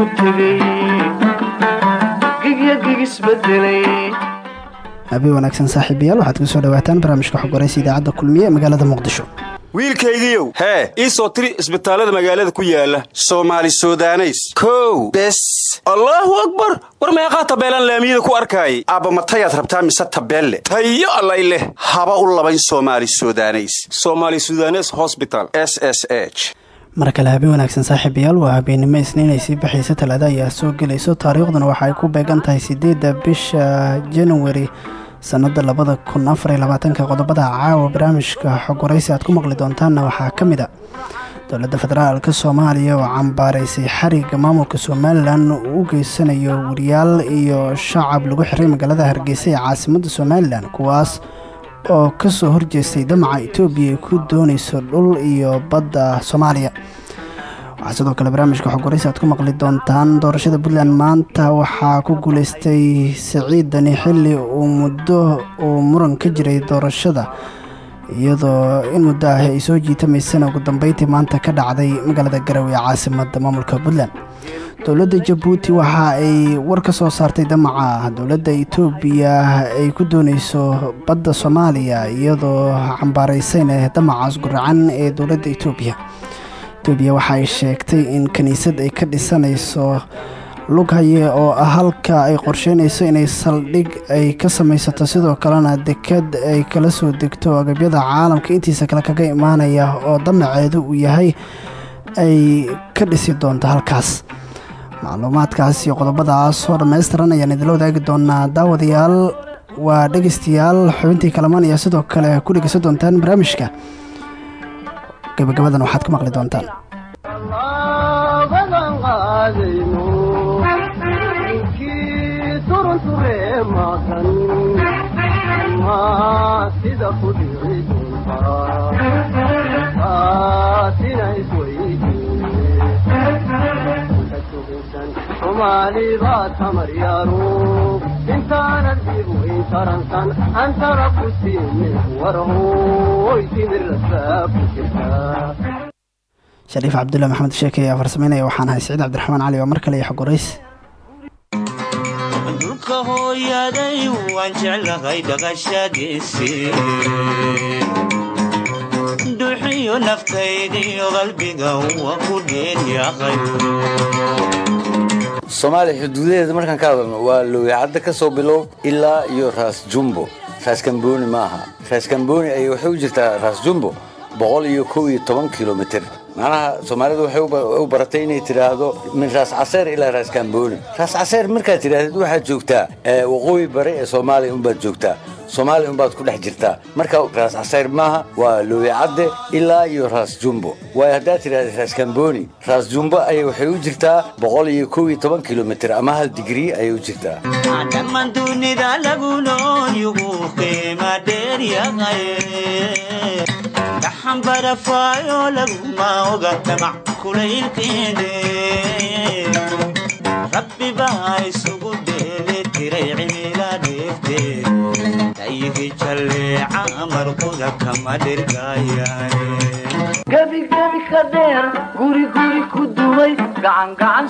ku tegay gigya gigisbedelay habeen wanaagsan saaxiibayaal waxaad ku soo dhawaataan barnaamijka xog waraysa idaacadda kulmiye ee magaalada muqdisho. Wiilkaygiiow hee ii soo tiri isbitaallada magaalada ku yaalla soomaali sudaneys. Kow bes. Allaahu akbar! War meeqaa tabeelaan laamiyada ku arkaayay? Aabbamatayaad rabtaa mise tabeelle? Tayo allay leh. Haba u labayn soomaali sudaneys. Somaali sudanes hosbital s s h mar kale habeen wanaagsan saaxiibayaal waa habeennimo isniin ay sii baxaysa talaada ayaa soo gelayso. Taariikhduna waxa ku beegan tahay siddeedda bisha januari sannada labada kun afar qodobada caawa barnaamijka xog aad ku maqli doontaanna waxaa ka mid a dowladda federaalka soomaaliya oo cambaaraysay xariga maamulka somalilan u geysanayo wariyaal iyo shacab lagu xiray magaalada hargeysa ee caasimadda somalilan kuwaas oo ka soo horjeestay damaca etoobiya ay ku doonayso dhul iyo badda soomaaliya. Waxaa sidoo kale barnaamijka xog waraysi aad ku maqli doontaan doorashada puntland. Maanta waxaa ku guuleystay siciid dani xilli uu muddo uu muran ka jiray doorashada iyadoo in muddo ah ay soo jiitamaysana ugu dambeyntii maanta ka dhacday magaalada garowe ee caasimadda maamulka puntland dowladda jabuuti waxa ay war ka soo saartay damaca. Dowladda etoobiya ay ku dooneyso badda soomaaliya iyadoo cambaaraysayna damacaas guracan ee dowladda etoobiya etoobiya waxa ay sheegtay in kiniisad ay ka dhisanayso lughaye oo ah halka ay qorsheynayso inay saldhig ay ka samaysato sidoo kalena dekad ay kala soo degto agabyada caalamka intiisa kale kaga imaanaya oo damaceedu uu yahay ay ka dhisi doonto halkaas macluumaadkaas iyo qodobadaas oo dhammaystiran ayaan idinla wadaagi doonaa daawadayaal waa dhegeystayaal xubintii kalamaan iyo sidoo kale ku dhegeysan doontaan barnaamijka. Gabagabadan waxaad ku maqli doontaan shariif cabdulla maxamed sheeke ayaa farsameynaya waxaan ahay siciid cabdiraxmaan cali oo mar kale iyo xog warays dhulka hooyaday waan jeclahay dhaqashadiisi duxiyo naftaydiyo qalbiga waa ku dheelyaqay soomaaliya xuduudaheeda markaan ka hadalno waa lowicadda ka soo bilow ilaa iyo raas jumbo. Raas kamboni ma aha raas kamboni ay waxay u jirtaa raas jumbo boqol iyo kow iyo toban kilomitr macnaha soomaalidu waxay u baratay inay tidhaahdo min raas caseer ilaa raas kamboni raas caseer markaad tidhaahdid waxaad joogtaa waqooyi bare ee soomaaliya unbaad joogtaa soomaaliya unbaad ku dhex jirtaa marka raas caseer maaha waa lowicadde ilaa iyo raas jumbo. Waayo haddaad tidhahda raas kamboni raas jumbo ayay waxay u jirtaa boqol iyo kow iyo toban kilomitr ama hal digrii ayay u jirtaa. Rabbi baa isugu dheeli tiray cimila dheefteed tayigi jalleeca marquda kama dhirgaayaane gebigebi ka dheer guriguri ku dumay gacangacan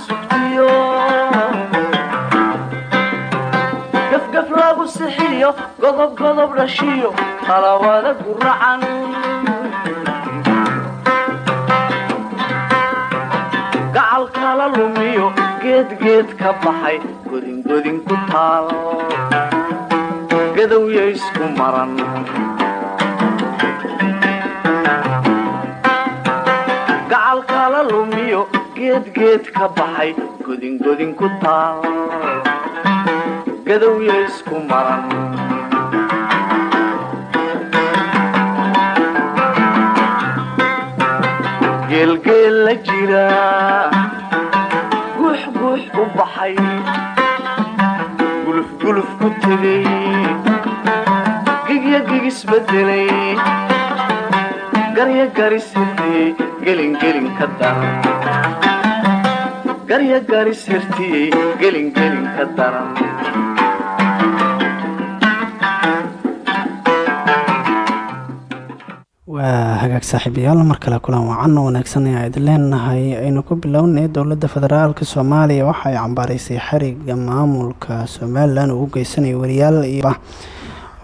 geedgeed ka baxay godingodin ku taal gadowya isku maran. Gacalkala lumiyo geedgeed ka baxay godingodin ku taal. Gadowya isku maran. Geelgeel la jira baxay. Gulufguluf ku tegay daran waa hagaag saaxiibayaal mar kale kulan wacan oo wanaagsan ayaa idin leenahay. Aynu ku bilownay dowladda federaalka soomaaliya. Waxa ay cambaaraysay xariga maamulka somalilan uu u geysanaya wariyaal iyo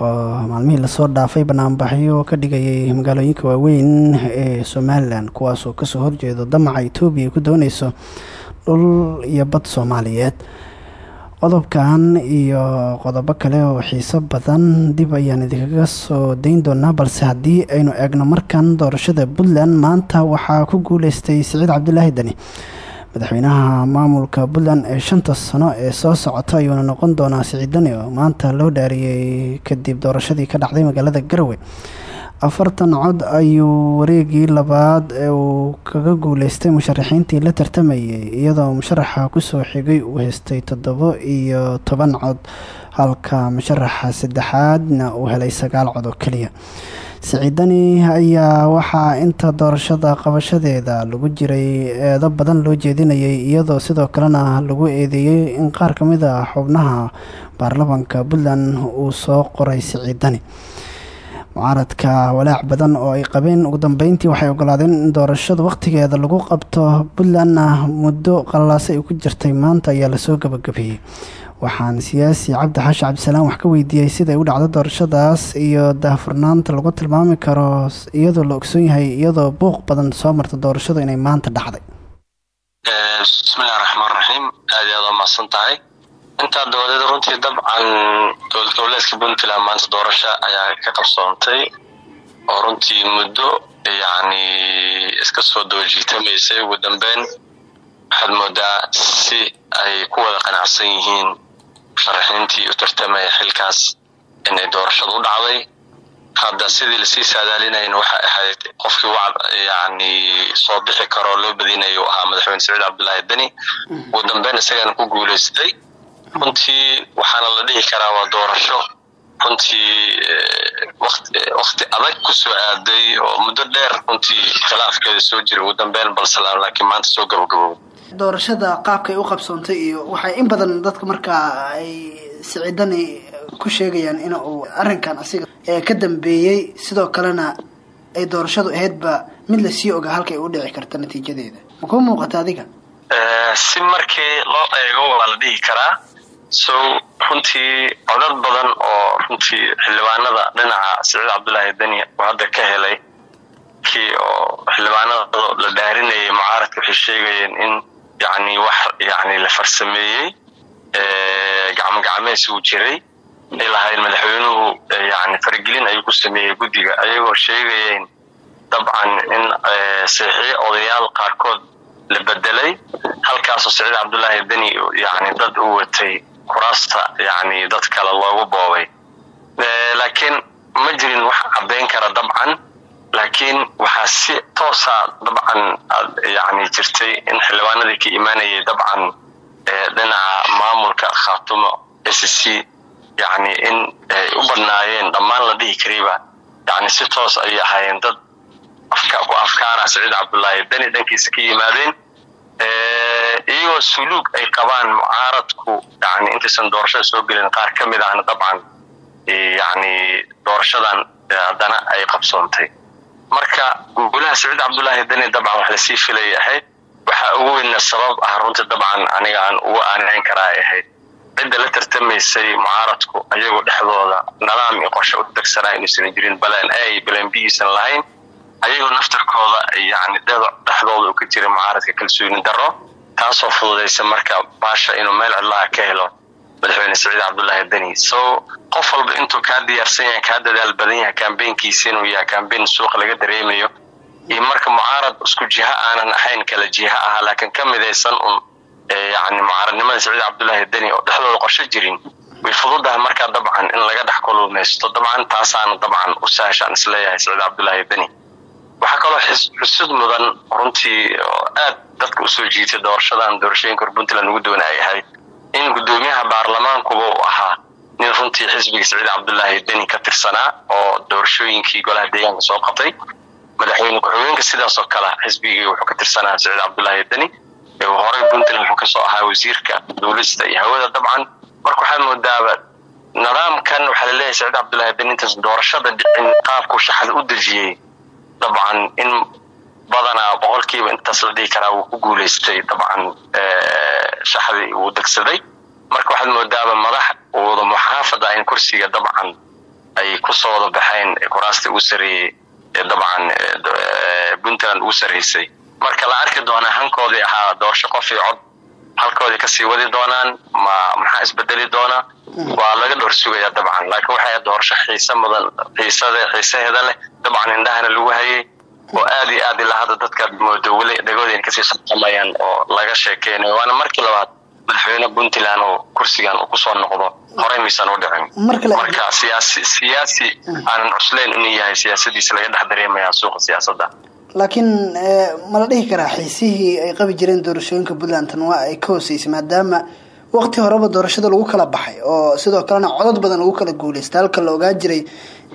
oo maalmihii la soo dhaafay banaanbaxyo ka dhigayay magaalooyinka waaweyn ee somalilan kuwaasoo ka soo horjeedo damaca etoobiya ku dooneyso dhul iyo bad soomaaliyeed. Qodobkan iyo qodobo kale oo xiiso badan dib ayaan idinkaga soo dayn doonaa balse haddii aynu eegno markan doorashada puntland maanta waxaa ku guuleystay siciid cabdulaahi deni madaxweynaha maamulka puntland ee shanta sano ee soo socota ayuuna noqon doonaa siciid deni oo maanta loo dhaariyey kadib doorashadii ka dhacday magaalada garowe. Afartan cod ayuu wareegii labaad ee uu kaga guuleystay musharaxiintii la tartamayay iyadoo musharaxa ku soo xigay uu haystay toddobo iyo toban cod halka musharaxa saddexaadna uu helay sagaal cod oo keliya siciidani ayaa waxaa inta doorashada qabashadeeda lagu jiray eedo badan loo jeedinayay iyadoo sidoo kalena lagu eedeeyey in qaar ka mid a xubnaha baarlamaanka puntland uu soo qoray siciidani mucaaradka walaac badan oo ay qabeen ugu dambeyntii waxay ogolaadeen in doorashada wakhtigeeda lagu qabto puntlandna muddo qalalaase ay ku jirtay maanta ayaa la soo gabagabeeyey waxaan siyaasi cabdi xaashi cabdisalaam wax ka weydiiyey siday u dhacdo doorashadaas iyo daahfurnaanta lagu tilmaami karo iyadoo la ogsoon yahay iyadoo buuq badan soo marta doorashadu inay maanta dhacday. Bismillahi raxmaan raxiim aad aad waa mahadsan tahay. Intaa dabadeed runtii dabcan dowlad goboleedka puntland maanta doorasho ayaa ka qabsoontay oo runtii muddo yacni iska soo doojiitamaysay ugu dambeyn waxaad moodaa si ay ku wada qanacsan yihiin musharaxiintii u tartamaya xilkaas inay doorashada u dhacday. Hadda sidii la sii saadaalinayna waxay ahayd qofkii wacd yacni soo bixi karoo loo badinayo ahaa madaxweyne saciid cabdullaahi deni ugu dambeyn isagana ku guuleystay. Runtii waxaana la dhihi karaa waa doorasho. Runtii wakti adag ku soo aaday oo muddo dheer runtii khilaafkeeda soo jira ugu dambeyn balsalaam laakiin maanta soo gabagabowday doorashada qaabkay u qabsoontay iyo waxay in badan dadka markaa ay siciidani ku sheegayaan in uu arrinkan asiga ka dambeeyey sidoo kalena ay doorashadu ahaydba mid la sii ogaa halkay u dhici karta natiijadeeda. Ma kuu muuqata adiga? Si markii loo eego waa la dhihi karaa. So runtii codad badan oo runtii xildhibaanada dhinaca siciid cabdullaahi deni uu hadda ka helay. Kii oo xildhibaanada la dhaarinayay mucaaradka waxay sheegayeen in yacni wax yacni la farsameeyey gacmo gacmeys uu jiray. Ay lahayn madaxweynuhu yacni faragelin ayuu ku sameeyey guddiga ayagoo sheegayeen dabcan in seexiye odayaal qaarkood la bedelay. Halkaasoo saciid cabdullaahi deni yacni dad u watay kuraasta yacni dad kale loogu boobay. Laakiin ma jirin wax caddayn kara dabcan laakiin waxaa si toosa dabcan yacni jirtay in xildhibaanadii ka imaanayay dabcan dhinaca maamulka khaatumo s c yacni in ay u badnaayeen dhammaan la dhihi karayba yacni si toos ayay ahaayeen dad ku afkaara saciid cabdullaahi deni dhankiisa ka yimaadeen iyagoo suluug ay qabaan mucaaradku yani intaysan doorashada soo gelin. Qaar ka mid ahna dabcan yani doorashadan haddana ay qabsoontay marka guulaha saciid cabdullaahi deni dabcan wax la sii filay ahayd. Waxaa ugu weyna sabab ah runtii dabcan aniga aan uga aanayn karaa ay ahayd. Cidda la tartamaysay mucaaradku ayagoo dhexdooda nidaam iyo qorshe u degsanaa inaysan jirin balan a balan b isan lahayn ayagoo naftarkooda yani dhexdooda uu ka jiray mucaaradka kalsooni daro taasoo fududaysa marka baasha inuu meel cidlaha ka helo madaxweyne saciid cabdullaahi deni so qof walba intuu kaa diyaarsan yahay kaa dadaal badan yahay kambeynkiisa inuu yahay kambeyn suuqa laga dareemayo iyo marka mucaarad isku jiha aanan ahayn kala jiha ah laakiin ka midaysan un yani mucaaradnimada saciid cabdullaahi deni oo dhexdooda qorsho jirin way fududahay markaa dabcan in laga dhex kulumaysto dabcan taasaana dabcan u sahashaan is leeyahay saciid cabdullaahi deni waxaa kaloo xusud mudan runtii oo aad dadka u soo jiitay doorashadan doorashooyinka hor puntland ugu doona ay ahayd in guddoomiyaha baarlamaankuba uu ahaa nin runtii xisbiga saciid cabdulaahi deni ka tirsanaa oo doorashooyinkii golaha deegaanka soo qabtay. Madaxweyne ku-xigeenka sidaas oo kale xisbigii wuxuu ka tirsanaa saciid cabdulaahi deni. Horey puntland wuxuu ka soo ahaa wasiirka duulista iyo hawada dabcan. Marka waxaa moodaaba nidaamkan waxaa la leeyahay saciid cabdulaahi deni intaas doorashada dhicin qaabkuu shaxda u dejiyey dabcan in badanaa boqolkiiba intaas la dhihi karaa wuu ku guuleystay. Dabcan shaxdii uu degsaday. Marka waxaad moodaaba madax wada muxaafada in kursiga dabcan ay ku soo wada baxeen kuraasta ugu sareeyey dabcan puntland ugu sarreysay. Marka la arki doonaa hankoodii ahaa doorasho qof iyo cod halkoodii ka sii wadi doonaan ma maxaa isbedeli doona waa laga dhowr sugaya dabcan. Laakiin waxay doorasho xiise mudan xiisada xiisaheeda leh. Dabcan indhahana lagu hayay oo aad iyo aad ilaa hadda dadkaad moodo weli dhagoodeen ka sii sartamayaan oo laga sheekeynayo. Waana markii labaad madaxweyne puntland oo kursigan uu ku soo noqdo horey miisan u dhicin marka siyaasi siyaasi aanan cuslayn inuu yahay siyaasadiisa laga dhex dareemaya suuqa siyaasadda. Laakiin ma la dhihi karaa xiisihii ay qabi jireen doorashooyinka puntlandtan waa ay ka hooseysay maadaama waqti horeba doorashada lagu kala baxay oo sidoo kalena codod badan lagu kala guuleystay. Halka la ogaa jiray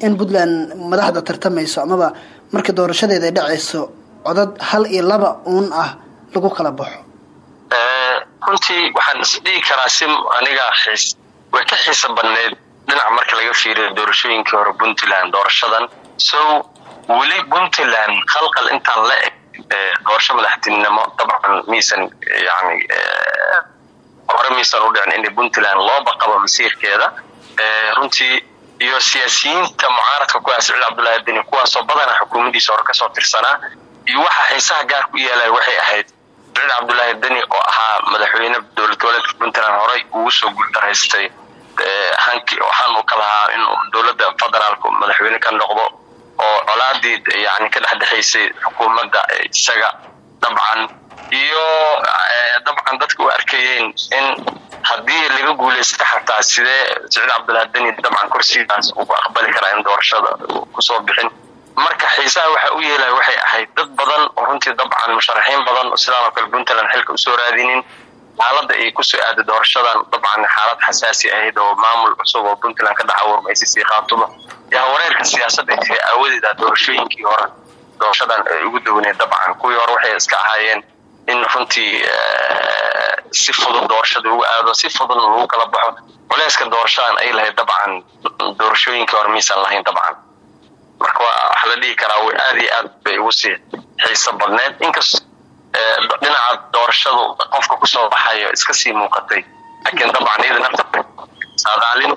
in puntland madaxda tartamayso amaba marka doorashadeeda ay dhacayso codod hal iyo laba uun ah lagu kala baxo. Runtii waxaan isdhihi karaa si aniga xiis way ka xiisa badneyd dhinac marka laga fiiriyo doorashooyinkii hore puntland doorashadan. So weli puntland khalqal intaan la eg doorasho madaxtinimo dabcan miisan yani hore miisan u dhicin in puntland loo baqabo masiirkeeda. Runtii iyo siyaasiyiinta mucaaradka ku ah saciid cabdullaahi deni kuwaasoo badana xukuumaddiisa hore ka soo tirsanaa iyo waxa xiisaha gaar ku yeelaya waxay ahayd saciid cabdullaahi deni oo ahaa madaxweyne dowlad goboleedka puntland horey ugu soo guultaraystay waxaan uu ka lahaa inuu dowladda federaalku madaxweyne ka noqdo oo colaadii yani ka dhexdhexaysay xukuumadda isaga dabcan iyo dabcan dadka u arkayeen in haddii laga guuleysta xataa sidee saciid cabdullaahi deni dabcan kursigaas uu aqbali karaa in doorashada ku soo bixin? Marka xiisaha waxa u yeelaya waxay ahayd dad badan oo runtii dabcan musharaxiin badan sidaan oo kale puntland xilka u soo raadinin xaaladda ay ku soo aaday doorashadan dabcan xaalad xasaasi ahayd oo maamul cusub oo puntland ka dhaca warmaysi sii qaatuba yaa wareerka siyaasadda ee aawadeeda doorashooyinkii hore doorashadan ay ugu dawneed dabcan. Kuwii hore waxay iska ahaayeen in runtii si fudud doorashada ugu aado si fududna lagu kala baxo. Culeyska doorashadan ay lahayd dabcan doorashooyinkii hore miisan lahayn dabcan. Marka waxaa la dhihi karaa aad iyo aad bay ugu sii xiiso badneed inkast dhinaca doorashadu qofka ku soo baxayo iska sii muuqatay. Laakiin dabcan iyada nafta saadaalin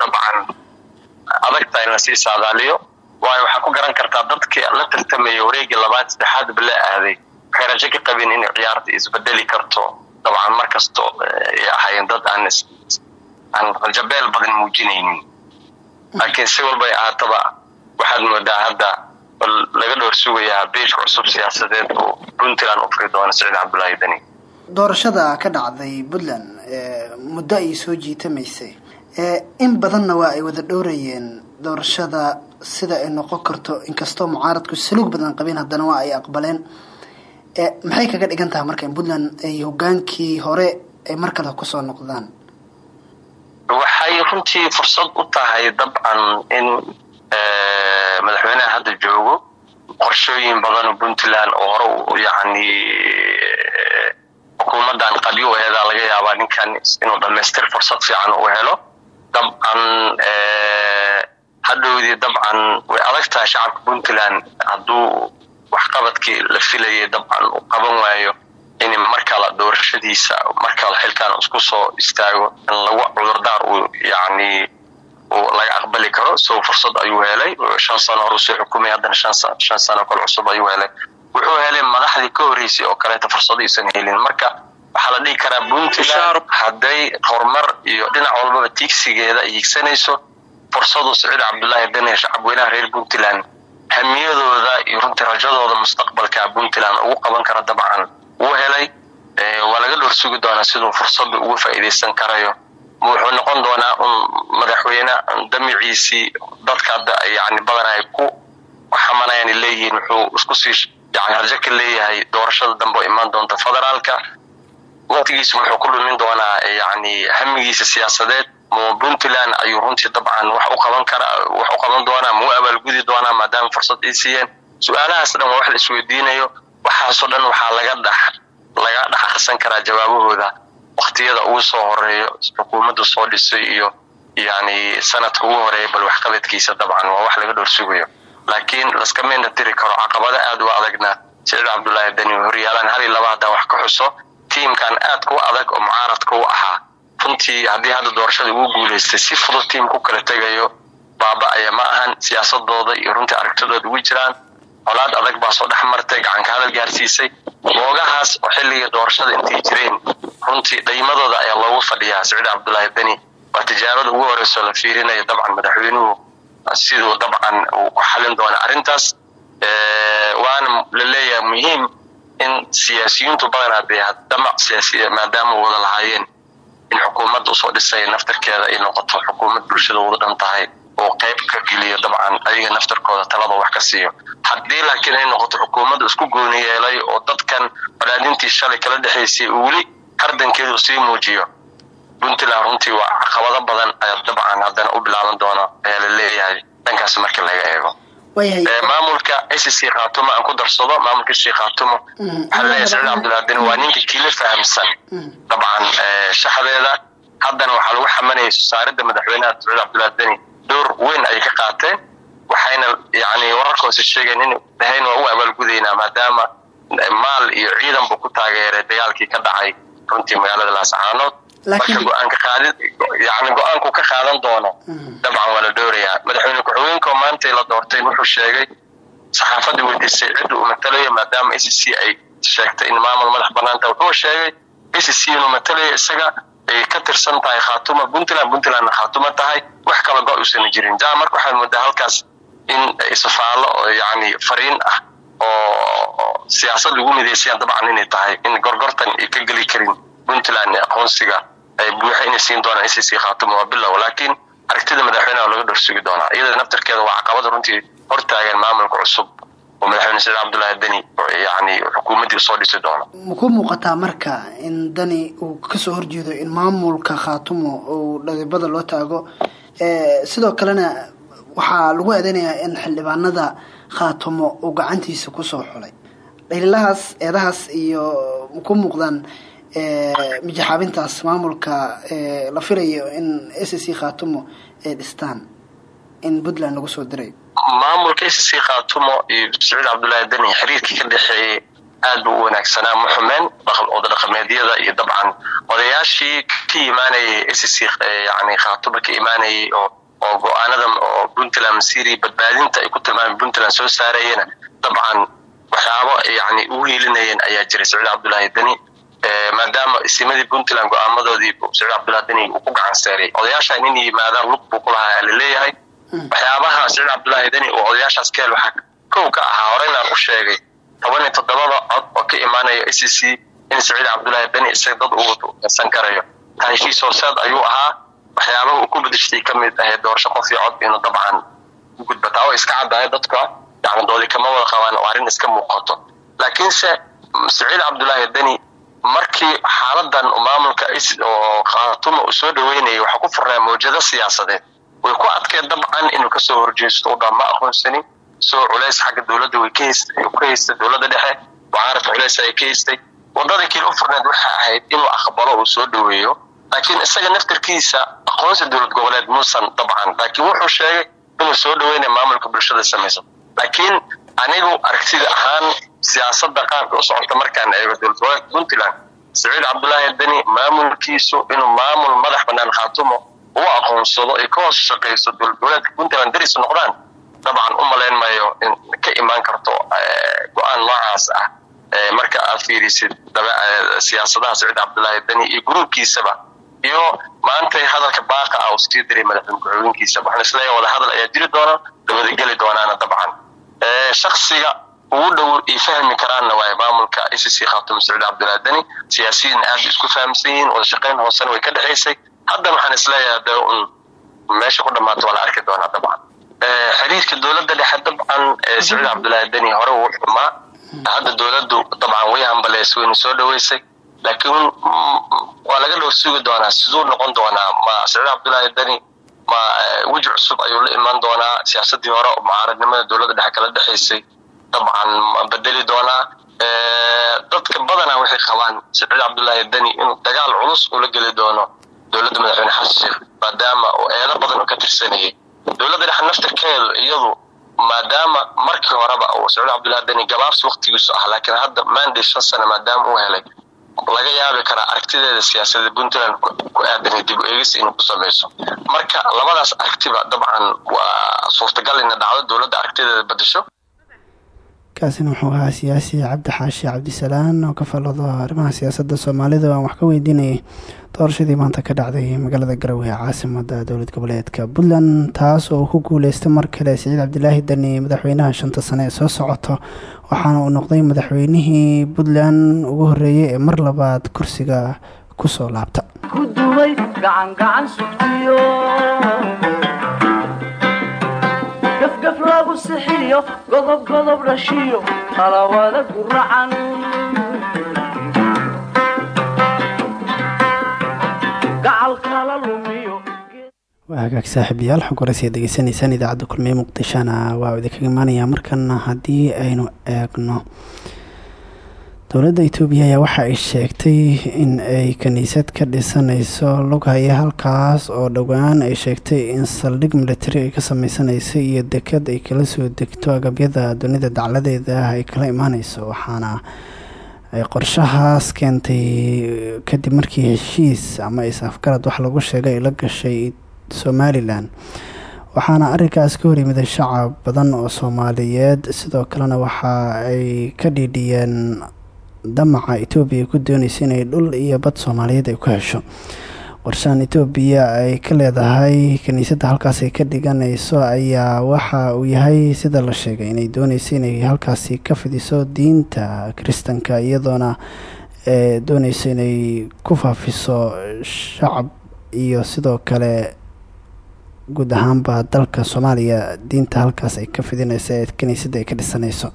dabcan adagta in la sii saadaaliyo. Waayo waxaa ku garan kartaa dadkii la tartamaya wareegii labaad saddexaadba la aaday waxay rajo ka qabeen inay ciyaarta isbedeli karto. Dabcan markasto ay ahaayeen dad aan rajabeel badan muujinaynin. Laakiin si walbay ahaataba waxaad moodaa hadda laga dhowr sugayaa beejka cusub siyaasadeed oo puntland u furi doona saciid cabdullaahi deni doorashada ka dhacday puntland muddo ayay soo jiitamaysay. In badanna waa ay wada dhowrayeen doorashada sida ay noqon karto. Inkastoo mucaaradku saluug badan qabeen haddana waa ay aqbaleen maxay kaga dhigan tahay marka in puntland ay hogaankii hore ay mar kale ku soo noqdaan? Waxay runtii fursad u tahay dabcan in madaxweynaha hadda joogo qorshooyin badan puntland oo hore yani xukuumaddan qabyo u laga yaabaa ninkan inuu dhamaystir fursad fiican u helo. Dabcan hadhowdii dabcan way adag tahay shacabka puntland hadduu waxqabadkii la filayay dabcan uu qaban waayo in mar kale doorashadiisa mar kale xilkan isku soo istaago in lagu cudurdaar uu yani laga aqbali karo. So fursad ayuu helay. Shan sano hor u soo xukumay haddana shan sano kale cusub ayuu helay. Wuxuu helay madaxdii ka horreysay oo kaleeta fursado aysan helin. Marka waxaa la dhihi karaa puntland hadday horumar iyo dhinac walbaba tiigsigeeda ay higsanayso fursadu saciid cabdullaahi deni shacabweynaha reer puntland hamiyadooda iyo runtii rajadooda mustaqbalka puntland ugu qaban kara dabcan wuu helay waa laga dhowr sugi doonaa siduu fursada uga faa'iidaysan karayo. Wuxuu noqon doonaa un madaxweyne damiciisii dadka hadda yani badan ay ku xamanayaan leeyihiin. Wuxuu isku sii yani rajo ka leeyahay doorashada dambe oo imaan doonta federaalka. Waqtigiisa wuxuu ku dhumin doonaa yani hamigiisa siyaasadeed puntland ayuu runtii dabcan wax u qaban kara wax u qaban doonaa ma u abaalgudi doonaa maadaama fursad ay siiyeen. Su'aalahaas dhan waa wax la isweydiinayo waxaasoo dhan waxaa laga dhex laga dhex akrisan karaa jawaabahooda waktiyada ugu soo horeeyo xukuumadda soo dhisay iyo yani sanadka ugu horreeya bal waxqabadkiisa dabcan waa wax laga dhowr sugayo. Laakiin laskamayna tiri karo caqabado aad u adagna siciid cabdullaahi dani horyaalaan hal iyo laba haddaan wax ka xuso tiimkan aadka u adag oo mucaaradka ahaa runtii haddii hadda doorashada ugu guulaystay si fudud tiim ku kala tegayo baaba-aya ma ahan siyaasadooda iyo runtii aragtidooda ugu jiraan. Colaad adag baa soo dhex martay gacanka hadal gaarsiisay. Boogahaas oo xilligii doorashada intay jireen runtii dhaymadooda ayaa loogu fadhiyaa siciid cabdullaahi deni waa tijaabada ugu horeyso la fiirinayo dabcan madaxweynuhu siduu dabcan uu ku xalin doona arrintaas waana la leeyahay muhiim in siyaasiyiintu badanaa dee damac siyaasiya maadaama wada lahaayeen in xukuumadda u soo dhisay naftarkeeda ay noqoto xukuumad bulshada wada dhan tahay oo qayb ka geliyo dabcan ayaga naftarkooda talada wax ka siiyo haddii laakiin ay noqoto xukuumadda isku gooni yeelay oo dadkan walaadintii shalay kala dhexaysay weli hardankeedu sii muujiyo puntland runtii waa caqabado badan ayaa dabcan haddana u bilaaban doona ayaa la leeyahay dhankaas marka laga eego maamulka icc khaatumo aan ku darsado maamulka icc khaatumo waxaa leeyahay siciid cabdulaadin waa ninka kiila fahamsan. Dabcan shaxdeeda haddana waxaa lagu xamanayay sosaaridda madaxweynaha siciid cabdulaadini door weyn ayay ka qaateen waxayna yani wararkoose sheegeen in dhahayn waa u abaalgudaynaa maadaama maal iyo ciidan buu ku taageeray dagaalkii ka dhacay runtii magaalada laascaanood marka go'aanka qaadi yani go'aanku ka qaadan doono dabcan waa la dhowrayaa madaxweyne ku-xigeenka oo maantay la doortay wuxuu sheegay saxaafadda weydiisay cidda uu matalayo maadaama a c c ay sheegtay in maamul madax banaanta wuxuu sheegay a c c inuu matalayo isaga ay ka tirsan tahay khaatuma puntland. Puntlandna khaatuma tahay wax kala go uusana jirin. Ja marka waxaad moodaa halkaas in safaalo yani fariin ah oo siyaasad lagu midaysayaan dabcan inay tahay in gorgortan ay ka geli karin puntland aqoonsiga ay buuxa inay siin doonaan icc khaatuma waa bilow laakiin aragtida madaxweynaha laga dhorsugi doonaa. Iyada naftarkeeda waa caqabada runtii hortaagan maamulka cusub oo madaxweyne saciid cabdullaahi deni yani xukuumaddii soo dhisi doono maku muuqataa marka in dani uu ka soo horjeedo in maamulka khaatumo uu dhadibada loo taago. Sidoo kalena waxaa lagu aadanayaa in xildhibaanada khaatumo uu gacantiisa ku soo xulay. Dhaliilahaas eedahaas iyo maku muuqdaan mijaxaabintaas maamulka la filayo in s c khaatumo ay dhistaan in puntland lagu soo diray. Maamulka s c khaatumo iyo saciid cabdullaahi deni xiriirkii ka dhexeeyey aad buu u wanaagsanaa. Muxumeen oda dhaqameedyada iyo dabcan. Odayaashii ka imaanayay s c yani khaatumo ka imaanayay oo oo go'aanada oo puntland masiiri badbaadinta ay ku tilmaameen puntland soo saarayena dabcan waxyaabo yani ugu hiilinayeen ayaa jiray saciid cabdullaahi deni maadaama isimadii puntland go'aamadoodii saciid cabdullahi deni uu ku gacan seeray odayaashan in yimaadaan lug buu ku lahaa la leeyahay. Waxyaabaha saciid cabdullaahi deni oo odayaashaas ka hel waxaa kow ka ahaa horeynaan u sheegay toban iyo toddobada cod oo ka imaanaya a c c in saciid cabdullaahi deni isaga dad uu san karayo. Heshiis hooseed ayuu ahaa waxyaabaha uu ku bedeshtay ka mid ahayd doorasho qof iyo cod inuu dabcan gudbataa oo iska caddahay dadka yani doodi kama wada qabaan oo arrin iska muuqato. Laakiinse saciid cabdullaahi deni markii xaaladan maamulka oo khaatuma uu soo dhaweynayay waxaa ku furnaa mawjado siyaasadeed. Way ku adkeed dabcan inuu ka soo horjeesto u dhaa ma aqoonsanin soo culays xagga dowladda way ka haystay dowladda dhexe. Mucaaradka culays ay ka haystay. Wadada kiila u furneed waxa ahayd inuu aqbalo uu soo dhaweeyo. Laakiin isaga naftarkiisa aqoonsi dowlad goboleed muusan dabcan. Laakiin wuxuu sheegay inuu soo dhaweynaya maamulka bulshada samaysa laakiin anigu aragtida ahaan siyaasada qaabka u socota markaan eego dowlad goboleedka puntland saciid cabdullaahi deni maamulkiisu inuu maamul madax banaan khaatumo u aqoonsado ay ka hoos shaqayso dowlad goboleedka puntland daris noqdaan dabcan u malayn mayo in ka imaan karto go'aan noocaas ah. Marka aad fiirisid siyaasadaha saciid cabdullaahi deni iyo gruubkiisaba iyo maantay hadalka baaqa ah uu sii diray madaxweyne ku-xigeenkiisa waxaan is leeyahay wada hadal ayaa jiri doona la wadageli doonaana dabcan shaksiga ugu dhow ay fahmi karaanna waay maamulka a c c khaatuma saciid cabdullaahi deni siyaasiyiin aad isku fahamsan yihiin wada shaqayn hoosena way ka dhexaysay haddan waxaan is leeyahay de un meesha ku dhammaato waa la arki doonaa dabcan. Xiriirka dowladda dhexe dabcan saciid cabdullaahi deni hore uu xumaa. Hadda dowladdu dabcan way hambaleys wayna soo dhaweysay. Laakiin waa laga dhowr sugi doonaa siduu noqon doonaa. Ma saciid cabdullaahi dani ma weji cusub ayuu la imaan doonaa. Siyaasadii hore oo mucaaradnimada dowladda dhexe kala dhexaysay dabcan ma bedeli doonaa. Dadka badanaa waxay qabaan saciid cabdullaahi dani inuu dagaal culus ula geli doono dowladda madaxweyne xasan sheekh maadaama uu eedo badan oo ka tirsanayay. Dowladda dhexe naftirkeedu iyadu maadaama markii horeba uu saciid cabdullaahi dani gabaabsi waktigiisu ah laakiin hadda manday shan sano maadaama uu helay laga yaabi karaa aragtideeda siyaasadda puntland ku aadanay dib u eegis inuu ku samayso. Marka labadaas aragtiba dabcan waa suurtagal ina dhacdo dowladda aragtideeda bedesho kaasina wuxuu ahaa siyaasi cabdi xaashi cabdisalaan oo ka fallado arrimaha siyaasadda soomaalida. Aan wax ka weydiinayay doorashadii maanta ka dhacday magaalada garowe ee caasimada dowlad goboleedka puntland taas oo ku guuleystay mar kale siciid cabdilaahi dani madaxweynaha shanta sane ee soo socoto waxaana uu noqday madaxweynihii puntland ugu horeeyay ee mar labaad kursiga laabta. Kudumay gacangacan sugtiyo. Gafgaf lagu sixiyo godob godob dhashiyo talawada guracan waa hagaag saaxiibayaal xog waraysiad degeysanaysaan idaacadda kulmiye muqdishona waa idinkaga imaanayaa markana haddii aynu eegno dowladda itoobiya ayaa waxa ay sheegtay in ay kiniisad ka dhisanayso lughaya halkaas oo dhowaan. Ay sheegtay in saldhig militari ay ka sameysanaysay iyo dekad ay kala soo degto agabyada dunida dacladeeda ay kala imaaneyso waxaana ay qorshahaas keentay kadib markii heshiis ama is-afgarad wax lagu sheegay ay la gashay somalilan waxaana arrinkaas ka horyimiday shacab badan oo soomaaliyeed sidoo kalena waxa ay ka dhiidhiyeen damaca etoobiya ku doonaysa inay dhul iyo bad soomaaliyeed ay ku hesho. Qorshahan etoobiya ay ka leedahay kiniisadda halkaas ay ka dhiganayso ayaa waxa uu yahay sida la sheegay inay dooneysa inay halkaasi ka fidiso diinta kiristanka iyadoona dooneysa inay ku faafiso shacab iyo sidoo kale guud ahaanba dalka soomaaliya diinta halkaas ay ka fidinayso ee kiniisadda ay ka dhisanayso.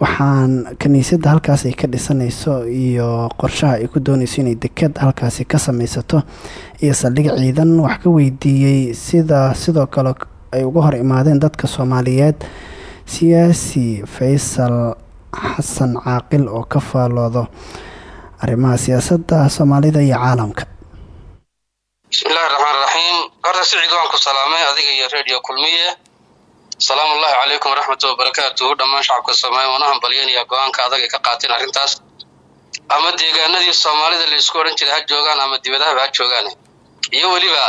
Waxaan kiniisadda halkaas ay ka dhisanayso iyo qorshaha ay ku doonayso inay dekad halkaasi ka sameysato iyo saldhig ciidan wax ka weydiiyey sida sidoo kale ay uga hor imaadeen dadka soomaaliyeed. Siyaasi faysal xasan caaqil oo ka faaloodo arrimaha siyaasadda soomaalida iyo caalamka bismillahi raxmaan raxiim horta siciid waan ku salaamay adiga iyo radio kulmiye. Asalaamu ullahi calaykum waraxmatu wabarakaatuhu dhammaan shacabka soomaaliya waana hambalyanaya go'aanka adag ay ka qaateen arrintaas. Ama deegaanadii soomaalida la isku odhan jiray ha joogaan ama dibadahaba ha joogaan. Iyo weliba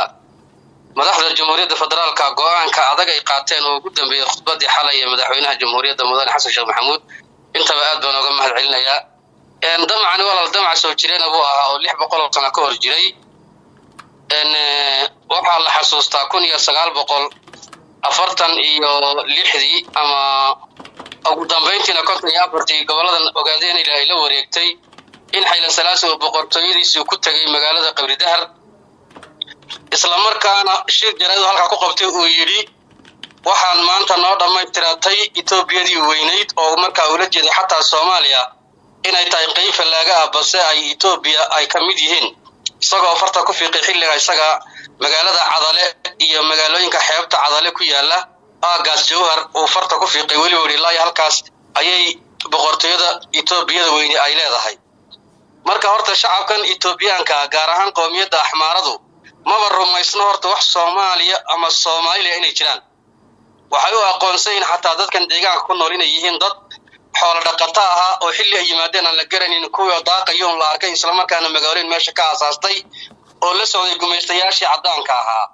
madaxda jamhuuriyadda federaalka go'aanka adag ay qaateen oo ugu dambeeyey khudbadii xalay ee madaxweynaha jamhuuriyadda mudane xasan sheekh maxamuud. Intaba aad baan oga mahad celinayaa damacani walaal damac soo jireena buu ahaa oo lix boqol oo sano ka hor jiray waxaa la xasuustaa kun iyo sagaal boqol afartan iyo lixdii ama ugu dambayntiina konton iyo afartii goboladan ogaadeen ilaa ay la wareegtay in xaylan salaasi oo boqortooyadiisii ku tegay magaalada qabri dahar. Islamarkaana shir jaraadu halkaa ku qabtay uu yidhi waxaan maanta noo dhammaystiratay etoobiyadii weynayd oo markaa ula jeeday xataa soomaaliya inay tahay qeyb fallaaga ah balse ay etoobiya ay ka mid yihiin isagoo farta ku fiiqay xilliga isaga magaalada cadale iyo magaalooyinka xeebta cadale ku yaalla aagaas jawhar uu farta ku fiiqay weliba yidhi ilaa iyo halkaas ayay boqortooyada etoobiyada weyne ay leedahay. Marka horta shacabkan etoobiyaanka gaar ahaan qowmiyadda axmaaradu maba rumaysno horta wax soomaaliya ama soomaaliya inay jiraan. Waxay u aqoonsayin xataa dadkan deegaanka ku nool inay yihiin dad xoolo dhaqato ahaa oo xilli ay yimaadeen aan la garanaynin kuwii daaqayoon la arkay islamarkaana magaalooyin meesha ka aasaastay oo la socday gumaystayaashii caddaanka ahaa.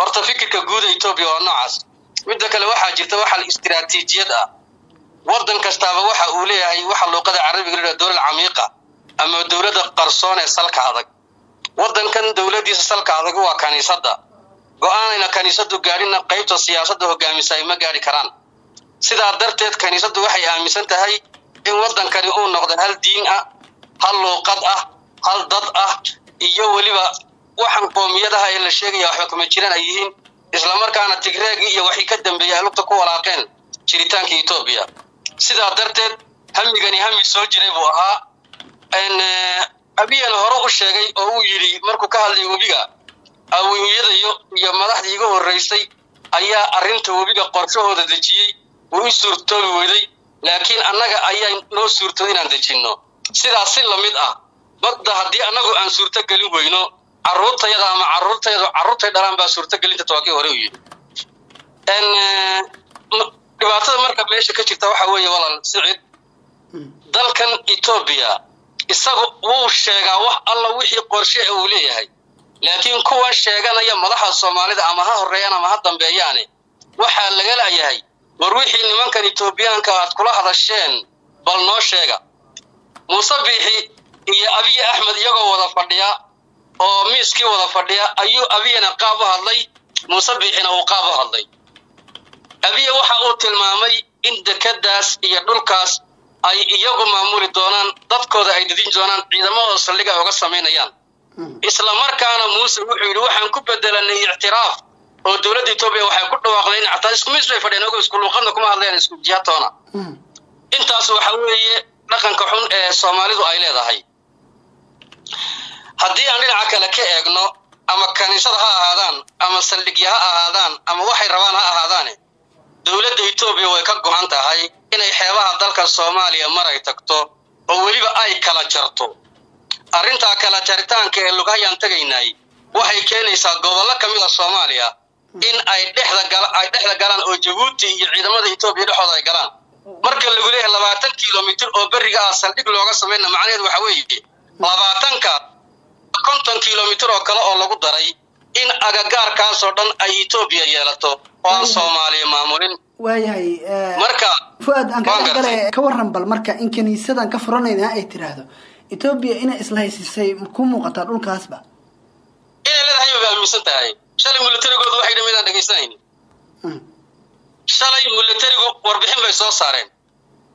Horta fikirka guuda etoobiya waa noocaas. Midda kale waxaa jirta waxa istiraatiijiyad ah. Waddan kastaaba waxa uu leeyahay waxa luuqada carabiga la dowlad camiiqa ama dowladda qarsoon ee salka adag. Waddankan dowladdiisa salka adag waa kaniisadda. Go'aanayna kaniisaddu gaadhina qaybta siyaasadda hogaamisa ay ma gaadhi karaan sidaa darteed kaniisaddu waxay aaminsan tahay in waddankani uu noqdo hal diin ah hal luuqad ah hal dad ah iyo weliba waxaan qoomiyadaha ee la sheegaya waxba kuma jiraan ay yihiin islamarkaana tigreegii iyo waxay ka dambeeyey ay lugta ku walaaqeen jiritaanka etoobiya sidaa darteed hamigani hami soo jiray buu ahaa abiyana hore u sheegay oo uu yidhi markuu ka hadlay webiga awiyadayo iyo madaxdii iga horraysay ayaa arrinta webiga qorshahooda dejiyey way u suurtoobi weyday laakiin annaga ayaa noo suurtooday inaan dejinno. Sidaas si la mid ah badda haddii annagu aan suurto gelin weyno carruurtayada ama carruurtayadu carruurtay dhalaan baa suurtogelinta tawaakii hore u yidhi dhibaatada marka meesha ka jirta waxaa weeye walaal sicid. Dalkan etoobiya isagu wuu sheegaa wax alla wixii qorshe uu leeyahay. Laakiin kuwan sheeganaya madaxa soomaalida ama ha horreeyaan ama ha dambeeyaane waxaa laga laayahay war wixii nimankan etoobiyaanka aad kula hadasheen bal noo sheega. Muuse biixi iyo abiye axmed iyagoo wada fadhiya oo miiskii wada fadhiya ayuu abiyena qaab u hadlay. Muuse biixina uu qaab u hadlay. Abiye waxa uu tilmaamay in dekeddaas iyo dhulkaas ay iyagu maamuli doonaan dadkooda ay didin doonaan ciidamadooda saldhiga ay uga samaynayaan. Isla markaana muuse wuxuu yidhi waxaan ku bedelanay ictiraaf oo dowladda etoobiya waxay ku dhawaaqdeen xataa isku miis bay fadhiyeen ogo isku luuqadna kuma hadlayaan isku jihatoona intaas waxa weeye dhaqanka xun ee soomaalidu ay leedahay. Haddii aan dhinaca kale ka eegno ama kaniisada ha ahaadaan ama saldhigya ha ahaadaan ama waxay rabaan ha ahaadaane dowladda etoobiya way ka go'an tahay inay xeebaha dalka soomaaliya maray tagto oo weliba ay kala jarto. Arrintaa kala jaritaanka ee lugahayaan tegaynay waxay keenaysaa gobollo ka mid a soomaaliya in ay dhexda ay dhexda galaan oo jabuuti iyo ciidamada etoobiya dhexooda ay galaan. Marka lagu leeyahay labaatan kilomitir oo berriga ah saldhig looga samayna macnaheedu waxa weeye labaatanka konton kilomitir oo kale oo lagu daray in agagaarkaasoo dhan ay etoobiya yeelato oo aan soomaaliya maamulin. Waayahay marka fu-aad aan waan kaa gartay. gale ka waran bal marka in kiniisadan ka furanayna ay tiraahdo etoobiya inay isla haysisay ku muuqataa dhulkaasba? Inay leedahay bay aaminsan tahay shalay milatarigoodu waxay dhamid aan dhegaysanaynin Mm. shalay milatarigu warbixin bay soo saareen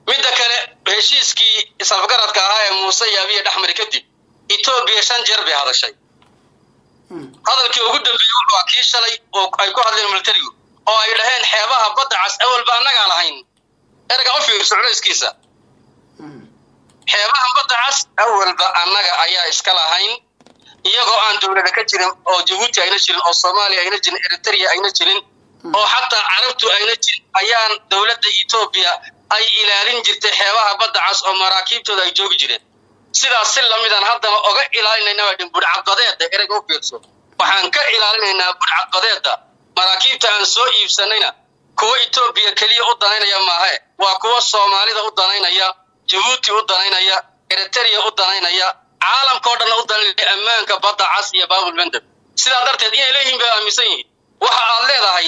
midda kale heshiiskii isafgaradka ahaa ee muuse iyo abiya dhexmari kadib etoobiya shan jeer bay hadashay Mm. hadalkii ugu dambeeyey wuxuu kii shalay oo ay ku hadleen milatarigu oo ay dhaheen xeebaha badda cas awalba annagaan lahayn erga u fiirso culayskiisa Mm. xeebaha badda cas awalba annaga ayaa iska lahayn iyagoo aan dowladda ka jirin oo jabuuti ayna jirin oo soomaaliya ayna jirin eritrea ayna jirin oo xataa carabtu ayna jirin ayaan dowladda etoobiya ay ilaalin jirtay xeebaha badda cas oo maraakiibtooda ay joogi jireen. Sidaas si lamidaan haddana oga ilaalinayna waa dhin budhcadbadeedda ereyga u fiirso. Waxaan ka ilaalinaynaa budhcadbadeedda maraakiibta aan soo iibsanayna kuwa etoobiya keliya u danaynaya maahe waa kuwa soomaalida u danaynaya jabuuti u danaynaya eritrea u danaynaya caalamka oo dhanna u danaynaya ammaanka badda cas iyo baabul mandeb sidaa darteed inay leeyihiin bay aaminsan yihiin. Waxa aad leedahay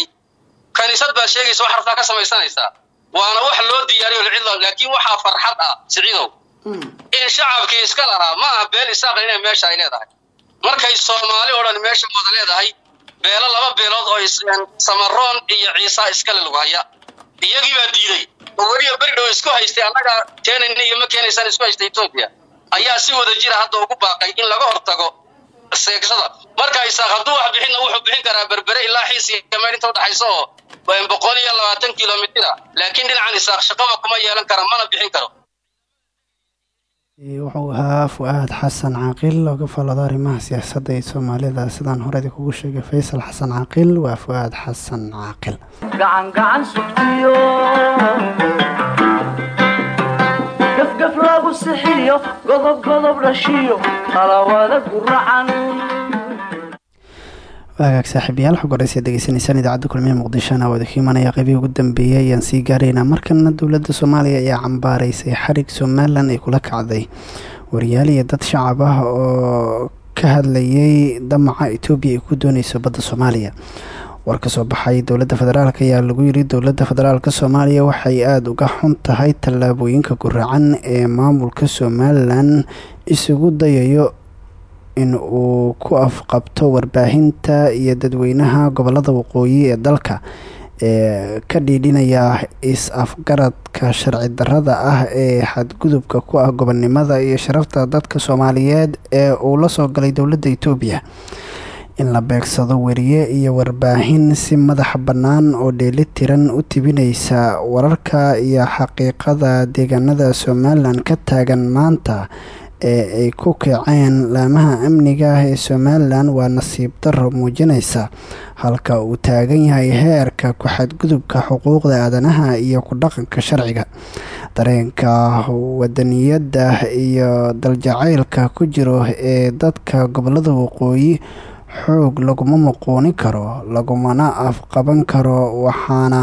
kaniisad baad sheegaysa wax rabtaa ka samaysanaysaa. Waana wax loo diyaariyo lcidlo laakiin waxaa farxad ah siciidow Mm. in shacabkii iska lahaa ma aha beel isaaqan inay meesha ay leedahay. Markay soomaali oo dhan meesha wada leedahay beelo laba beelood oo samaroon iyo ciisa iskale lagu haya. Iyagii baa diiday. Oo weliba beri dhow isku haystay annaga keenayna iyo ma keenaysaan isku haystay etoobiya ayaa si wada jira hadda ugu baaqay in laga hortago seegsada. Marka isaaq hadduu wax bixinna wuxuu bixin karaa berbere ilaa xiis iyo meel inta udhaxaysa oo boqol iyo labaatan kilomitira. Laakiin dhinacan isaaq shaqaba kuma yeelan kara mana bixin karo. Wuxuu ahaa fu-aad xasan caaqil oo ka faallooda arrimaha siyaasadda ee soomaalida. Sidaan horedi kugu sheegay faysal xasan caaqil waa fu-aad xasan caaqil gafgaf lagu sixiyo godob godob dhashiyo qalawada guracan waagaag saaxiibayaal xog horeysa degeysanaysaan idaacadda kulmiha muqdishona idinka imanaya qeybihii ugu dambeeyay ayaan sii gaaraynaa markana dowladda soomaaliya ayaa cambaaraysay xarig somalilan ay kula kacday. Wariyaal iyo dad shacab ah oo ka hadlayay damaca etoobiya ay ku dooneyso badda soomaaliya war ka soo baxay dowladda federaalk ayaa lagu yiri dowladda federaalka soomaaliya waxay aada uga xun tahay tallaabooyinka guracan ee maamulka somalilan. Isugu dayayo in uu ku afqabto warbaahinta iyo dadweynaha gobollada waqooyi ee dalka ee ka dhiidhinaya is-afgaradka sharci darrada ah ee xadgudubka ku ah gobonnimada iyo sharafta dadka soomaaliyeed ee uu la soo galay dowladda etoobiya in la beegsado weriye iyo warbaahin si madax bannaan oo dheeli tiran u tibinaysa wararka iyo xaqiiqada deegaanada somalilan ka taagan maanta ee ay ku kaceen laamaha amniga ah ee somalilan waa nasiib daro muujinaysa halka uu taagan yahay heerka ku-xadgudubka xuquuqda aadanaha iyo ku dhaqanka sharciga. Dareenka wadaniyadda iyo daljacaylka ku jiro ee dadka gobollada waqooyi xoog laguma muquuni karo lagumana afqaban karo waxaana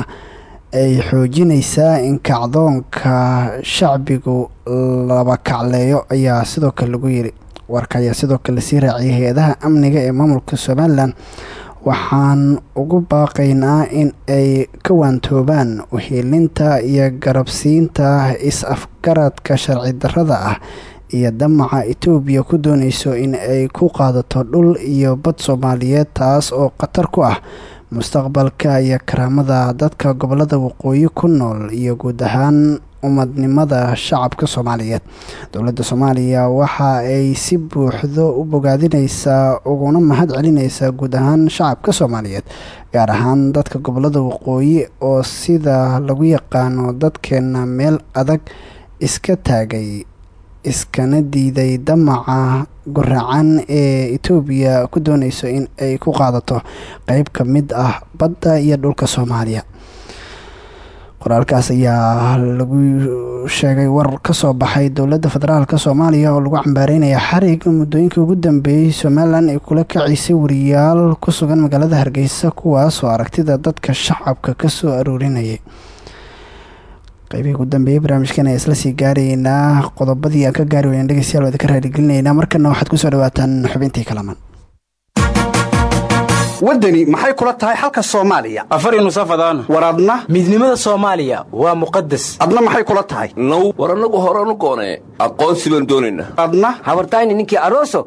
ay xoojinaysaa in kacdoonka shacbigu laba kacleeyo ayaa sidoo kale lagu yiri warka ayaa sidoo kale sii raaciyay hay'adaha amniga ee maamulka somalilan waxaan ugu baaqaynaa in ay ka waantoobaan uhiilinta iyo garabsiinta is-afgaradka sharci darrada ah iyo damaca etoobiya ku doonayso in ay ku qaadato dhul iyo bad soomaaliyeed taas oo khatar ku ah mustaqbalka iyo karaamada dadka gobollada waqooyi ku nool iyo guud ahaan umadnimada shacabka soomaaliyeed. Dowladda soomaaliya waxa ay si buuxdo u bogaadineysaa uguna mahad celineysaa guud ahaan shacabka soomaaliyeed gaar ahaan dadka gobollada waqooyi oo sida lagu yaqaano dadkeena meel adag iska taagay iskana diiday damaca guracan ee etoobiya ku dooneyso in ay ku qaadato qeyb ka mid ah badda iyo dhulka soomaaliya. Qoraalkaas ayaa lagu sheegay war ka soo baxay dowladda federaalk soomaaliya oo lagu cambaareynaya xariga muddooyinkii ugu dambeeyey somalilan ay kula kacisay wariyaal ku sugan magaalada hargeysa kuwaas oo aragtida dadka shacabka ka soo aroorinayay qeybihii ugu dambeeyey barnaamijkan ayaa isla sii gaaraynaa qodobadii aan ka gaari weynen dhegeystayaal waa idinka raaligelinaynaa markana waxaad ku soo dhawaataan xubintii kalaman. Waddani maxay kula tahay xalka soomaaliya? Afari nusafadaan war adna? Midnimada soomaaliya waa muqadas adna maxay kula tahay? Now war annagu horanu goonee aqoonsi baan doonaynaa. Adna? Habartayni ninkii aroso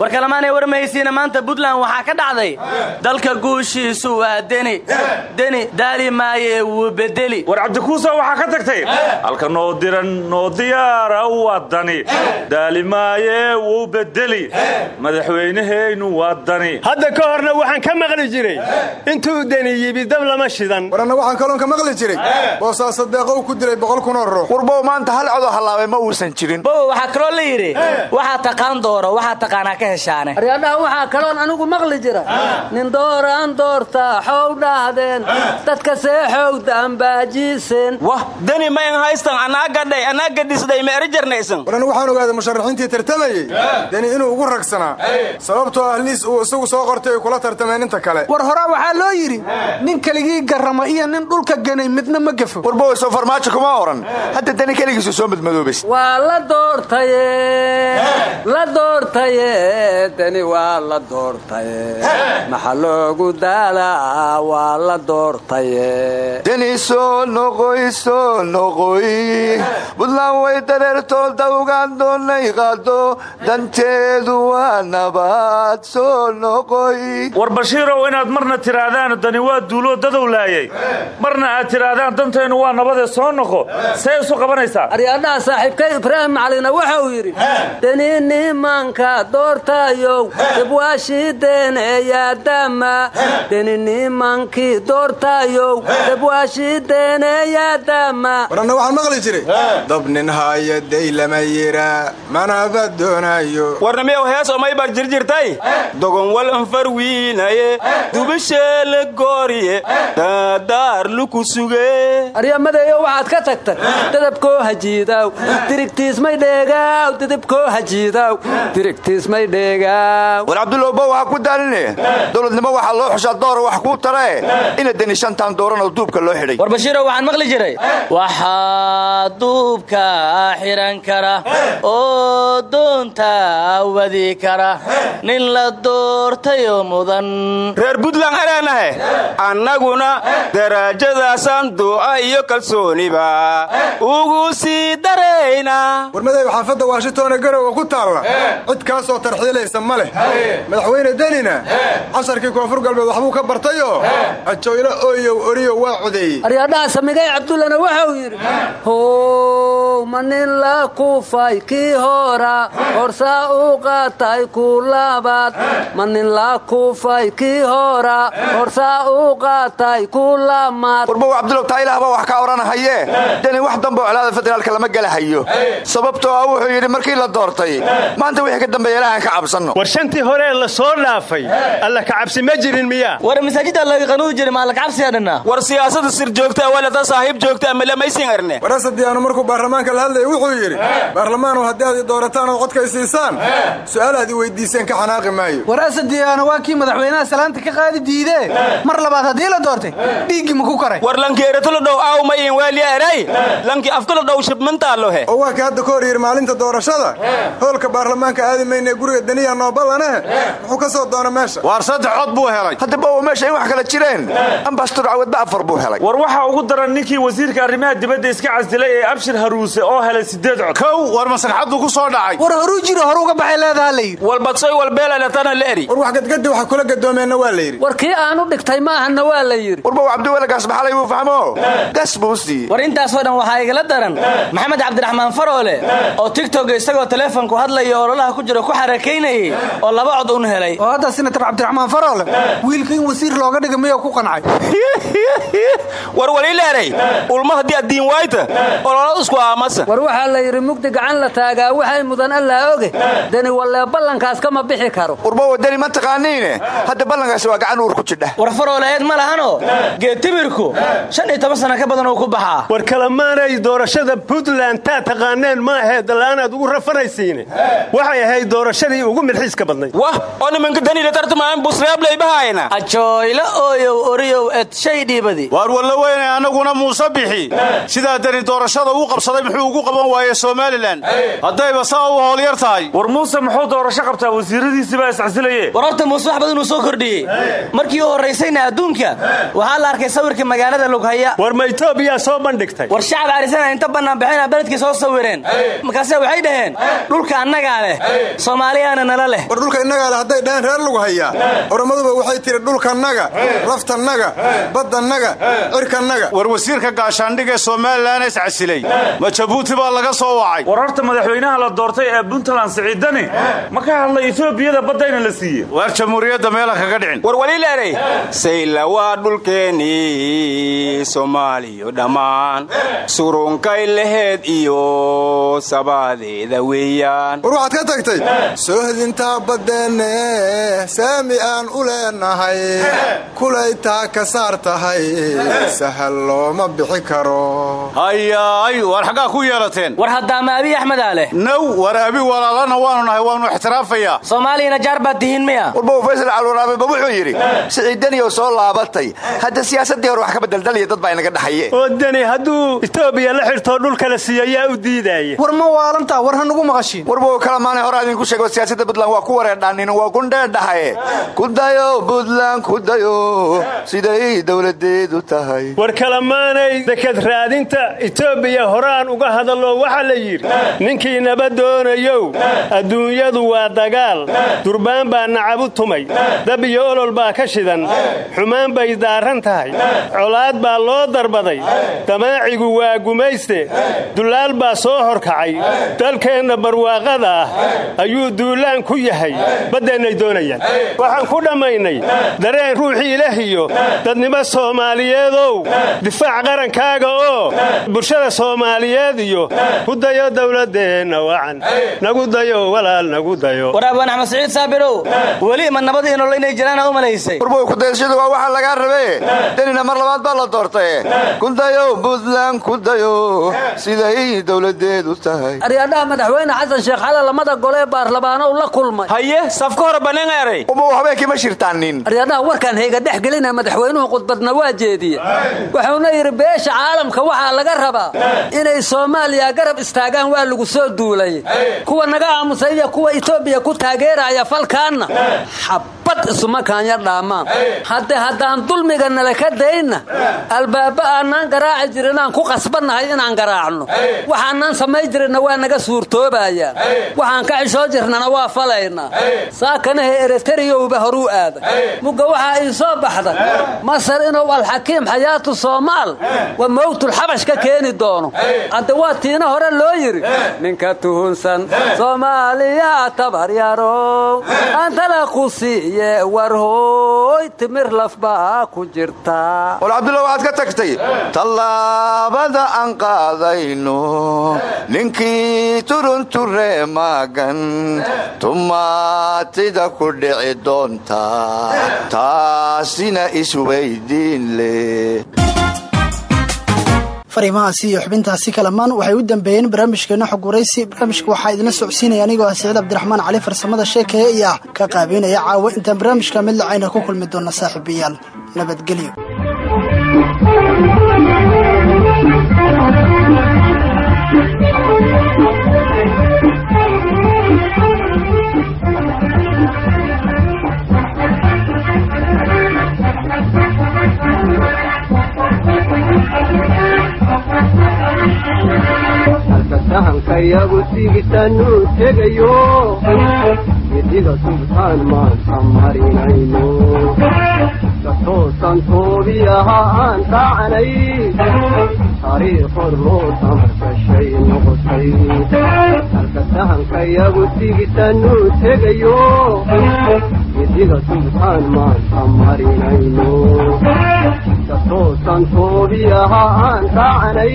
war kalamaanay warmaysiina maanta puntland waxaa ka dhacday dalka guushiisu waa deni deni daali maaye wuu bedeli. War cabdikuusa waxaa ka tagtay halka noo diran noo diyaara wadani daali maaye wuu bedeli. Madaxweynahaynu wadani hadda ka horna waxaan ka maqli jiray. Intuu deni yibi dab lama shidan. Waranna waxaan kaloon ka maqli jiray. Boosaa sadeeqow ku dilay boqol kunoo ruux. Warbow maanta hal codoo hallaabay ma uusan jirin. Bow waxaa kaloo la yidhi waxaa taqaan dooro waxaa taqaanaa ka heshaane aryadhaha waxaa kaloon anigu maqli jira. Nin dooraan doorta xow dhahdeen dadka see baajiisen wah deni mayn haystan anaagadhay anaagadhisday ma erijarnaysan waranna waxaan ogaaday musharaxiintii tartamayey deni inuu ugu ragsanaa sababtoo ah liis uu isagu soo qortay ay kula tartameen inta kale. War hore waxaa loo yidhi nin keligii garrama iyo nin dhulka ganay midna ma gafo. Warbow soo farmaajo kuma oran. Hadda deni keligiisu soo madmadoobays waa la doortaye la doortaye deni waa la doortaye. Maxa loogu daalaa? Waa la doortaye. Deni soo noqoy soo noqoy. Buntland way dareertoo dawgaan doonay qaado danteedu waa nabaad. Soo noqoy. War bashiirow inaad marna tidhaahdaan dani waa duuloo dadow laayay. Marna aad tidhaahdaan dantaynu waa nabadee soo noqo. See isu qabanaysaa? Aryadhaha saaxiibkay ibraahim macalina wuxuu yidhi deni nimanka doortayow debwaashideeneeyaadama deni nimankii doortayow debwaashideeneeyaadama waranna waxaan maqli jiray dab nin haayaday lama yiraa manaba doonayo warnamiyow hees omay bar jirjirtay dogon wal anfar wiinaye dubasheele gooriye daadaar luku suge. Aryamadeeyo waxaad ka tagtay dadabkoo hajiidaw dirigtiismay dheegaaw dadabkoo hajiidaw dirigtiismay war cabdulowba waxaa ku daaline. Dowladnimo waxaa loo xushaa doora wax kuu tarae ina deni shantaan dooran oo duubka loo xidhay war bashiiro waxaan maqli jiray. Waxaa duubka xihan kara oo doonta wadi kara. Nin la doortayoo mudan. Reer buntland aneenahe annaguna daraajadaasaan duuca iyo kalsooniba. Ugu sii daraynaa warmaday xaafadda washington ee garowga ku taalla. Cid kaasoo tarxiilaysa ma leh. Madaxweyne denina casharkii koonfur galbeed waxbuu ka bartayoo ajoylo ooyow oriyo waa codeeyey aryadhaha samigay cabdullana waxau yidhi how ma nin la kufay kii hora horsaa u qaatay ku labaad. Ma nin la kufay kii hora horsaa u qaatay ku lamaad. Warbow cabdulow wax ka odhanahaye deni wax dambe oo colaada federaalka lama gelahayo sababtoo ah wuxuu yidhi markii la doortay maanta wixii ka dambeeya ilaahan ka cabsanno war shantii hore la soo dhaafay alla ka cabsi ma jirin miyaa? War masaajidda laga qanuudi jiray maa laka cabsiya dhanna war siyaasada sir joogta walata saaxiib joogta ama lamaysin arne warasadiyaanu markuu baarlamaanka la hadlaya wuxuu yidhi baarlamaanu haddii aad i doorataan ood codkay siisaan su'aal aad i weydiiseen ka xanaaqi maayo. War asadiyaana waa kii madaxweynaha salaanta ka qaadi diidee? Mar labaad haddii la doortay dhiiggii ma ku karay. War lanki eratolo dhow aw ma in waaliya eray? Lanki afkala dhow shibmantaalohe oo waa ka hadda ka hor yidhi maalinta doorashada? Hoolka baarlamaanka aadi mayne guriga daniya noobalane muxuu ka soo doona meesha. Waar saddex cod buu helay. Haddaba meesha in wax kala jireen. Ambastor cawadba afar buu helay. War waxaa ugu daran ninkii wasiirka arrimaha dibadda iska casilay ee abshir haruuse oo helay siddeed cod. Kow war maslaxaddu ku soo dhacay? War horuu jiro hor uga baxay leedaha la yidhi. Walbadsoy walbeelalatana la eri. War wax gadgadi waxa kula gadoomeenna waa la yidhi. War kii aanu dhigtay maahana waa la yidhi. Warbow cabdiwelagaas maxalay buu fahmo? Gas buu siiyey war intaasoo dhan waxaa igala daran. Maxamed cabdiraxmaan faroole oo tigtog isagoo taleefonku hadlaya ololaha ku jira ku xarakaynayay oo laba cod un helay. Oo hadda senator cabdiraxmaan faroole wiilka in wasiir looga dhiga miya ku qancay war walileeray ulma haddii addiin waayta ololo isku aamasa war waxaa la yidhi mugdi gacan la taagaa waxay mudan allaa oge. Deni wallee ballankaas kama bixi karo. Warbow deni ma taqaaniine? Hadda ballankaasi waa gacan uur ku jidha. War farooleed ma lahanoo? Geetimirku shan iyo toban sana ka badan uu ku baxaa. War kalamaanay doorashada puntland taa taqaaneen ma ahee dalla'aanaad ugu rafanaysiine waxay ahayd doorashadii ugu midxiiska badnayd wah oo nimanka daniila tartamaan busreablaybahaayna ajooylo ooyow oriyow ed shay dhiibadi. Waar walla weyne annaguna muuse bixi. Sidaa dani doorashada uu qabsaday muxuu ugu qaban waaye somalilan haddayba saa u hoolyar tahay. War muuse muxuu doorasho qabtaa wasiiradiisii baa iscasilaye war horta muuse wax badan uu soo kordhiyey. Markii u horraysayna adduunka waxaa la arkay sawirka magaalada lughaya. War ma etoobiyaa soo bandhigtay. War shacab arisana inta bannaanbaxina beledkii soo sawireen. Markaase waxay dhaheen dhulka annagaa leh soomaaliyaana nala leh war dhulka innagaa leh hadday dhaheen reer lagu hayaa oramaduba waxay tidhi dhulkannaga laftannaga baddannaga cirkannaga war wasiirka gaashaandhig ee somalilan is casilay. Ma jabuuti baa laga soo wacay. War horta madaxweynaha la doortay ee puntland siciidani ma ka hadlay etoobiyada baddayna la siiyey? Waar jamhuuriyadda meela kaga dhicin? War walileeray sayla waa dhulkeennii soomaaliyo dhammaan. Surunkay laheed iyo sabaadeeda weeyaan. War waxaad ka tagtay soo hedintaa baddeenne saami aan u leenahay kulaytaa ka saar tahay sahal looma bixi karo. Hayaay waar xaggaa ku yeelateen. War haddaama abiy axmedaa leh naw war abi walaalana waanu nahay waannu ixtiraafayaa soomaaliyana jaar baad tihiin miya? Warbow faysal calwaraabeba wuxuu yidhi siciidaniyow soo laabatay hadda siyaasaddii hore wax ka bedeldalaya dad baa inaga dhaxaye oo deni hadduu etoobiya la xidhtoo dhulkala siiya yaa u diidaaya war ma waalantaa war hanugu maqashiin. Warbow kalamaanay hore idinku sheego siyaasadda puntland waa ku wareerdhaanin waa gundheedhahaye ku dayo puntland ku dayo siday dowladeedu tahay war kalamaanay deked raadinta etoobiya horaan uga hadallo waxaa la yidhi ninkii naba doonayow adduunyadu waa dagaal durbaan baa nacabu tumay dab iyo olol baa ka shidan xumaan bay daaran tahay colaad baa loo darbaday damaacigu waa gumayste dullaal baa soo horkacay dalkeenna barwaaqada ah ayuu duulaan ku yahay baddeennay doonayaan. Waxaan ku dhammaynay dareen ruuxii ilahiyo dadnimo soomaaliyeedow difaac qarankaaga oo bulshada soomaaliyeed iyo ku dayo dowladeenna wacan. Nagu dayo walaal nagu dayo. War abaan axmed siciid saabirow weli ma nabadii nolol inay jiraana u malaysay. Warbow kudayashadu waa waxa lagaa rabe denina mar labaad baa la doortaye ku dayo puntland ku dayo siday dowladeedu tahay. Aryadhaha madaxweyne xasan sheekh xale lamada golee baarlamaanow la kulmay. Haye safka hore baneeneeray warbow habeenkii ma shirtaanin aryadhaha warkaan hayga dhex gelina madaxweynuhu khudbadna waa jeediye. Wuxuuna yidhi beesha caalamka waxaa laga rabaa inay soomaaliya garab istaagaan waa lagu soo duulay. Kuwa naga aamusay iyo kuwa etoobiya ku taageeraya falkaanna bad isuma kaanya dhaamaan hadde haddaan dulmiga nala ka dayna albaaba aanaan garaaci jirin aan ku qasbannahay inaan garaacno. Waxaanaan samay jirina waa naga suurtoobayaan waxaan ka xishoo jirnana waa falaynaa saakanahe eretariyowba horuu aaday mugga waxaa ii soo baxday masar inuu alxakiim xayaatu soomaal wa mowtulxabash ka keeni doono. Hadde waa tiina hore loo yidhi ninka tuhunsan soomaaliya tabaryarow antala ku siiye warhooy timir lafbaa ku jirta. Wal cabdulla waxaad ka tagtay tallaabada aan qaadayno ninkii turunture maagan tumaatida ku dhici doonta taasina isweydiin leh fariimahaasi iyo xubintaasi kalamaan waxay u dambeeyeen barnaamijkeena xog waraysi barnaamijka waxaa idina socodsiinaya anigoo ah saciid cabdiraxmaan cali farsamada sheekaya iyo ka qaabeynaya caawa intaan barnaamijka mid lacayna ku kulmi doona saaxiibayaal nabadgelyo sahankayagu sigitanuu tegayo midiga subtaan maanta marinayno katoosan toobiyaha aan taacanay taariikhod loo tamarkashay noqotay halka sahankayagu sigitanuu tegayo midiga subtaan maanta marinayno katoosan toobiyaha aan taacanay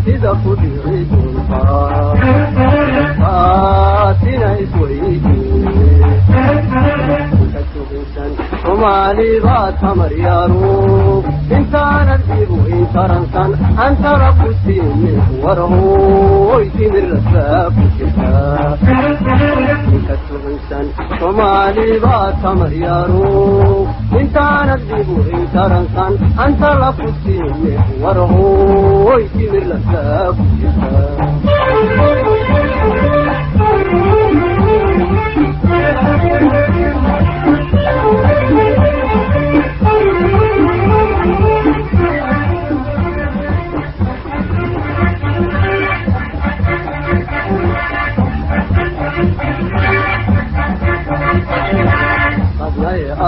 maatida ku dhici doontaa taasina isweydiin soomaali baa tamar yaaro intaanad ibu intaransan antara ku siinin warhooy timir lasbaa ku jirtaa inka tuhunsan soomaali baa tamar yaaro intaanad ibu intaransan antala ku siinin warhooy timir lasbaa ku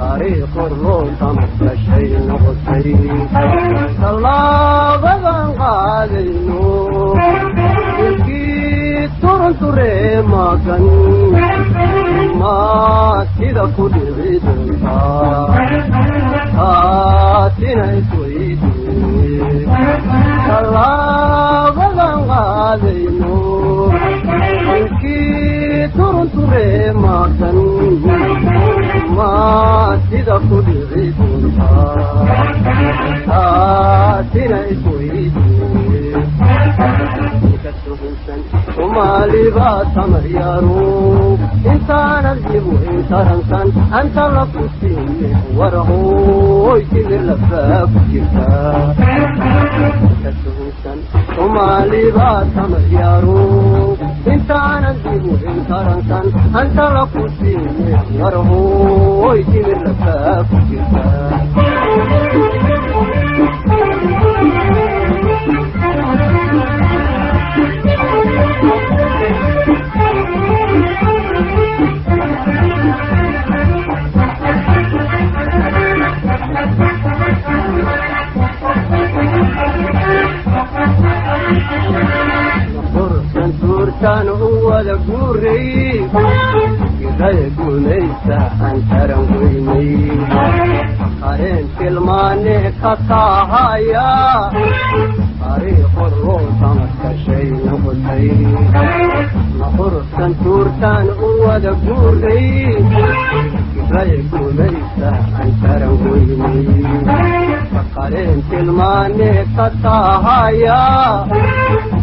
taariikhor loo tamarkashay noqotay tallaabadan qaadayno ilkii turunturee maagan maatida ku dhici doontaa taasina isweydiin tallaabadan qaadayno ilkii turunturee maagan soomaali baa tamar yaaro intaanad ibu intaransan anta la ku siine warhooy timir lafaa ku jirtaa ka tuhunsan soomaali baa tamar yaaro intaanad ibu intaransan anta la ku siine warhooy timir lafaa ku jirtaa wada guuray kiraya guumaysa aan taran weynay qareen tilmaane ka taahaya ariiqod loo tamadkashay noqotay naqursan tuurtaan u wada guuray kiraya guumaysa aan taran weynay qareen tilmaane ka taahaya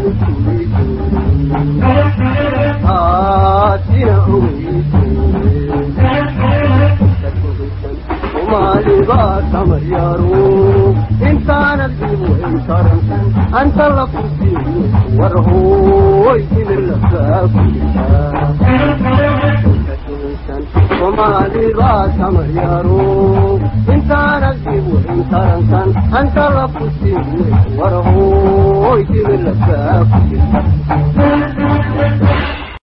inaanaanu wanaagsan somaalibaatam yaro intaanagdibu intarankan anta lafusi warhoy dibilabaaku